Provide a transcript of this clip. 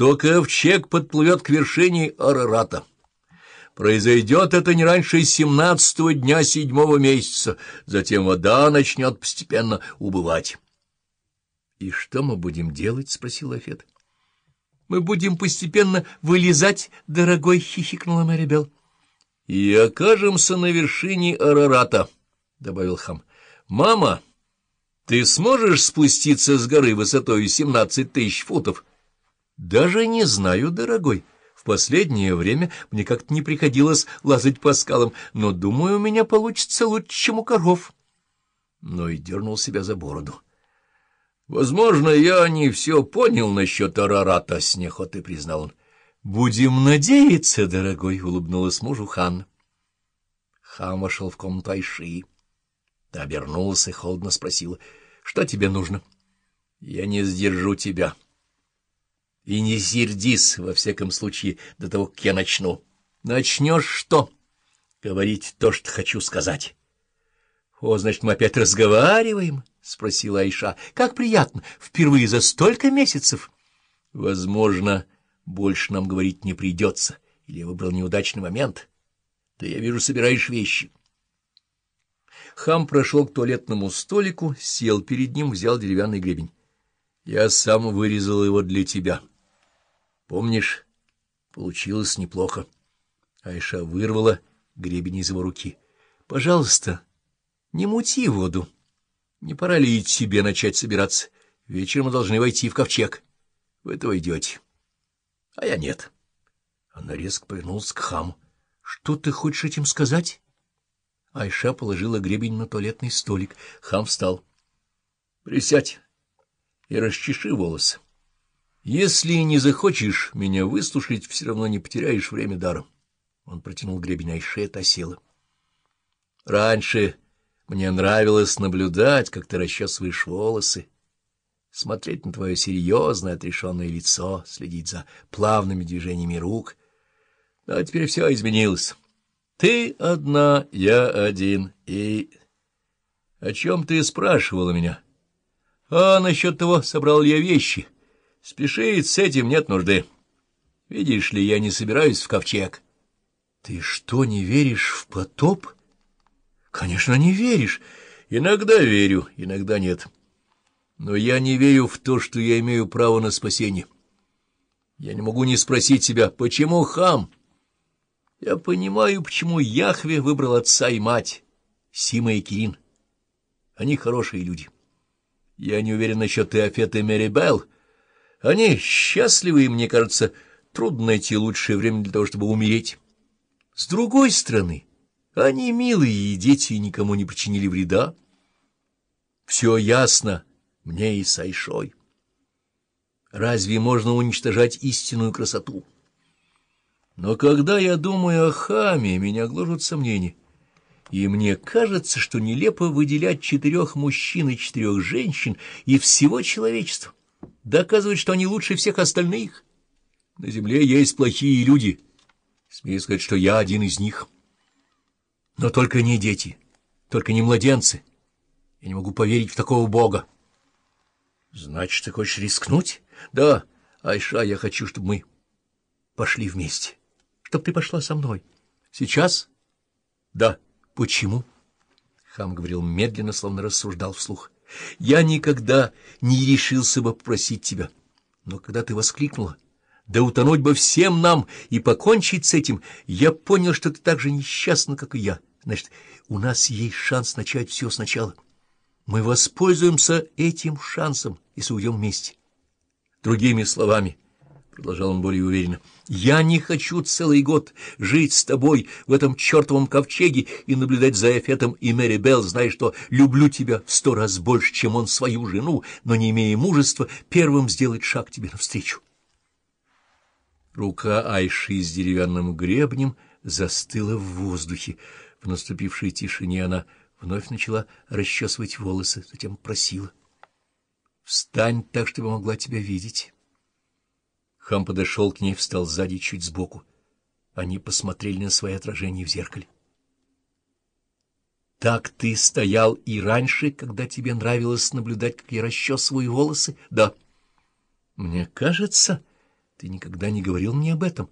что ковчег подплывет к вершине Арарата. Произойдет это не раньше семнадцатого дня седьмого месяца, затем вода начнет постепенно убывать. — И что мы будем делать? — спросил Афет. — Мы будем постепенно вылезать, дорогой, — хихикнула Мэрибел. — И окажемся на вершине Арарата, — добавил Хам. — Мама! — ты сможешь спуститься с горы высотой семнадцать тысяч футов? — Даже не знаю, дорогой. В последнее время мне как-то не приходилось лазать по скалам, но, думаю, у меня получится лучше, чем у коров. Но и дернул себя за бороду. — Возможно, я не все понял насчет Арарата, — с неохотой признал он. — Будем надеяться, дорогой, — улыбнулась мужу Хан. Хам вошел в комнату Айши. Обернулась и холодно спросила — что тебе нужно? Я не сдержу тебя. И не сердись, во всяком случае, до того, как я начну. Начнешь что? Говорить то, что хочу сказать. О, значит, мы опять разговариваем? — спросила Айша. — Как приятно! Впервые за столько месяцев. Возможно, больше нам говорить не придется. Или я выбрал неудачный момент. Ты, я вижу, собираешь вещи. — Хам прошел к туалетному столику, сел перед ним, взял деревянный гребень. — Я сам вырезал его для тебя. Помнишь, получилось неплохо. Айша вырвала гребень из его руки. — Пожалуйста, не мути воду. Не пора ли и тебе начать собираться? Вечером мы должны войти в ковчег. Вы это войдете. А я нет. Она резко повернулась к хаму. — Что ты хочешь этим сказать? Айша положила гребень на туалетный столик. Хам встал. — Присядь и расчеши волосы. Если не захочешь меня выслушать, все равно не потеряешь время даром. Он протянул гребень Айше, та села. — Раньше мне нравилось наблюдать, как ты расчесываешь волосы, смотреть на твое серьезное, отрешенное лицо, следить за плавными движениями рук. Но теперь все изменилось. Ты одна, я один, и... О чем ты спрашивала меня? А насчет того, собрал я вещи? Спешить с этим нет нужды. Видишь ли, я не собираюсь в ковчег. Ты что, не веришь в потоп? Конечно, не веришь. Иногда верю, иногда нет. Но я не верю в то, что я имею право на спасение. Я не могу не спросить себя, почему хам? Я понимаю, почему Яхве выбрал отца и мать, Сима и Кирин. Они хорошие люди. Я не уверен насчет Теофета и Мэри Белл. Они счастливы, и, мне кажется, трудно найти лучшее время для того, чтобы умереть. С другой стороны, они милые, и дети никому не причинили вреда. Все ясно мне и Сайшой. Разве можно уничтожать истинную красоту? Но когда я думаю о хаме, меня гложут сомнения. И мне кажется, что нелепо выделять четырех мужчин и четырех женщин и всего человечества, доказывать, что они лучше всех остальных. На земле есть плохие люди. Смею сказать, что я один из них. Но только не дети, только не младенцы. Я не могу поверить в такого бога. Значит, ты хочешь рискнуть? Да, Айша, я хочу, чтобы мы пошли вместе чтоб ты пошла со мной. Сейчас? Да. Почему? Хам говорил медленно, словно рассуждал вслух. Я никогда не решился бы попросить тебя. Но когда ты воскликнула, да утонуть бы всем нам и покончить с этим, я понял, что ты так же несчастна, как и я. Значит, у нас есть шанс начать все сначала. Мы воспользуемся этим шансом, если уйдем вместе. Другими словами, — продолжал он более уверенно, — я не хочу целый год жить с тобой в этом чертовом ковчеге и наблюдать за Эфетом и Мэри Белл, зная, что люблю тебя в сто раз больше, чем он свою жену, но не имея мужества первым сделать шаг тебе навстречу. Рука Айши с деревянным гребнем застыла в воздухе. В наступившей тишине она вновь начала расчесывать волосы, затем просила. — Встань так, чтобы могла тебя видеть. Хам подошел к ней, встал сзади чуть сбоку. Они посмотрели на свои отражения в зеркале. — Так ты стоял и раньше, когда тебе нравилось наблюдать, как я расчесываю волосы? — Да. — Мне кажется, Ты никогда не говорил мне об этом.